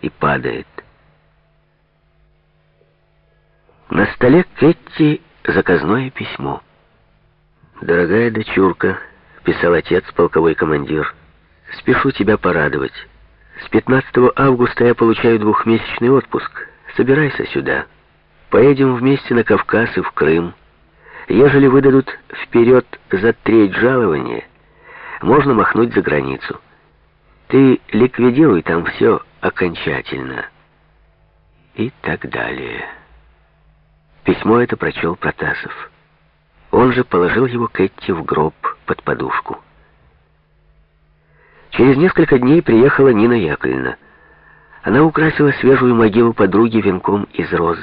и падает. На столе Кетти заказное письмо. «Дорогая дочурка», — писал отец, полковой командир, — «спешу тебя порадовать. С 15 августа я получаю двухмесячный отпуск. Собирайся сюда. Поедем вместе на Кавказ и в Крым. Ежели выдадут вперед за треть жалования, можно махнуть за границу. Ты ликвидируй там все окончательно». И так далее. Письмо это прочел Протасов. Он же положил его Кэти в гроб под подушку. Через несколько дней приехала Нина Яковлевна. Она украсила свежую могилу подруги венком из роз.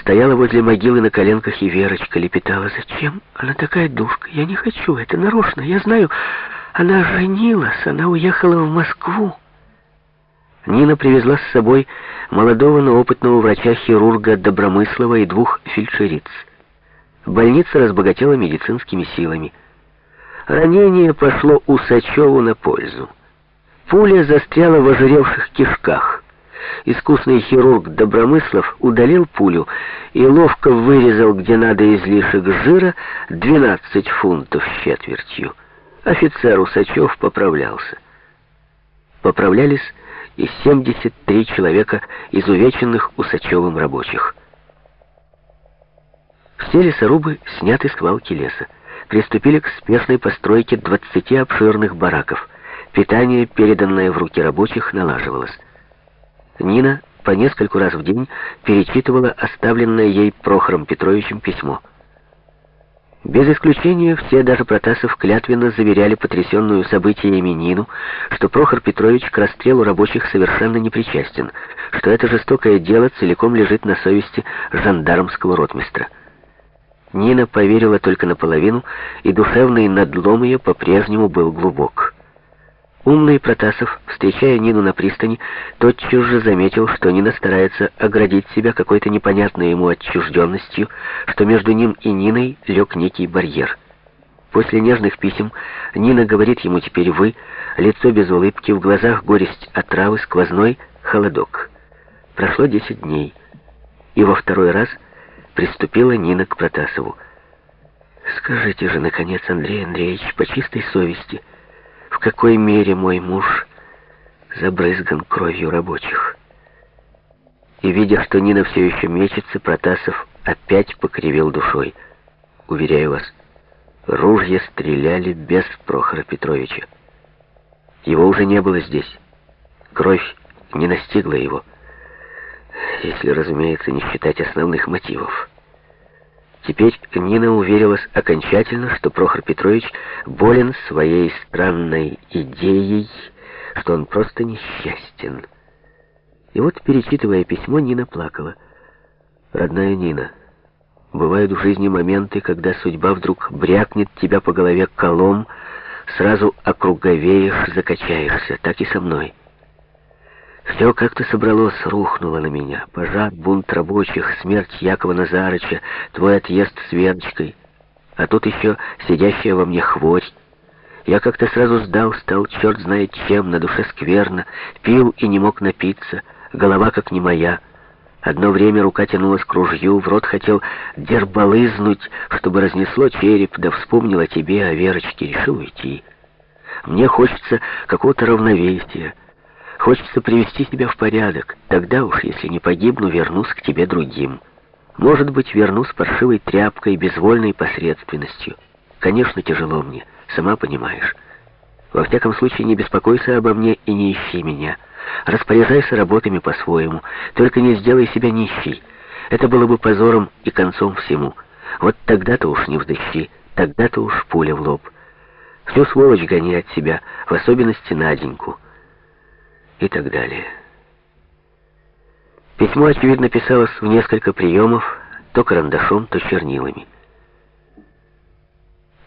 Стояла возле могилы на коленках и Верочка лепетала. «Зачем? Она такая душка. Я не хочу. Это нарочно. Я знаю. Она женилась. Она уехала в Москву». Нина привезла с собой молодого, но опытного врача-хирурга Добромыслова и двух фельдшериц. Больница разбогатела медицинскими силами. Ранение пошло Усачеву на пользу. Пуля застряла в ожиревших кишках. Искусный хирург Добромыслов удалил пулю и ловко вырезал, где надо излишек жира, 12 фунтов с четвертью. Офицер Усачев поправлялся. Поправлялись и 73 человека изувеченных Усачевым рабочих. Все лесорубы сняты с валки леса. Приступили к спешной постройке 20 обширных бараков. Питание, переданное в руки рабочих, налаживалось. Нина по нескольку раз в день перечитывала оставленное ей Прохором Петровичем письмо — без исключения все, даже Протасов, клятвенно заверяли потрясенную событиями Нину, что Прохор Петрович к расстрелу рабочих совершенно не причастен, что это жестокое дело целиком лежит на совести жандармского ротмистра. Нина поверила только наполовину, и душевный надлом ее по-прежнему был глубок. Умный Протасов, встречая Нину на пристани, тотчас же заметил, что Нина старается оградить себя какой-то непонятной ему отчужденностью, что между ним и Ниной лег некий барьер. После нежных писем Нина говорит ему теперь «вы», лицо без улыбки, в глазах горесть отравы, сквозной холодок. Прошло десять дней, и во второй раз приступила Нина к Протасову. «Скажите же, наконец, Андрей Андреевич, по чистой совести», какой мере мой муж забрызган кровью рабочих. И, видя, что Нина все еще мечется, Протасов опять покривил душой. Уверяю вас, ружья стреляли без Прохора Петровича. Его уже не было здесь. Кровь не настигла его, если, разумеется, не считать основных мотивов. Теперь Нина уверилась окончательно, что Прохор Петрович болен своей странной идеей, что он просто несчастен. И вот, перечитывая письмо, Нина плакала. «Родная Нина, бывают в жизни моменты, когда судьба вдруг брякнет тебя по голове колом, сразу округовеешь, закачаешься. Так и со мной». Все как-то собралось, рухнуло на меня. Пожар, бунт рабочих, смерть Якова Назарыча, твой отъезд с Веночкой. А тут еще сидящая во мне хворь. Я как-то сразу сдал, стал черт знает чем, на душе скверно, пил и не мог напиться, голова как не моя. Одно время рука тянулась к ружью, в рот хотел дербалызнуть, чтобы разнесло череп, да вспомнил о тебе, о Верочке, решил уйти. Мне хочется какого-то равновесия, Хочется привести себя в порядок. Тогда уж, если не погибну, вернусь к тебе другим. Может быть, вернусь паршивой тряпкой, безвольной посредственностью. Конечно, тяжело мне, сама понимаешь. Во всяком случае, не беспокойся обо мне и не ищи меня. Распоряжайся работами по-своему, только не сделай себя нищей. Это было бы позором и концом всему. Вот тогда-то уж не вдыхи, тогда-то уж пуля в лоб. Всю сволочь гони от себя, в особенности Наденьку и так далее. Письмо, очевидно, писалось в несколько приемов, то карандашом, то чернилами.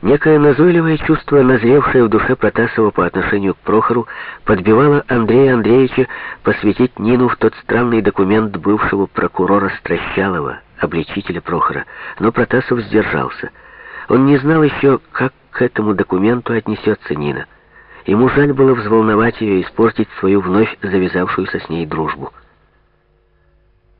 Некое назойливое чувство, назревшее в душе Протасова по отношению к Прохору, подбивало Андрея Андреевича посвятить Нину в тот странный документ бывшего прокурора Стращалова, обличителя Прохора. Но Протасов сдержался. Он не знал еще, как к этому документу отнесется Нина. Ему жаль было взволновать ее, испортить свою вновь завязавшуюся с ней дружбу.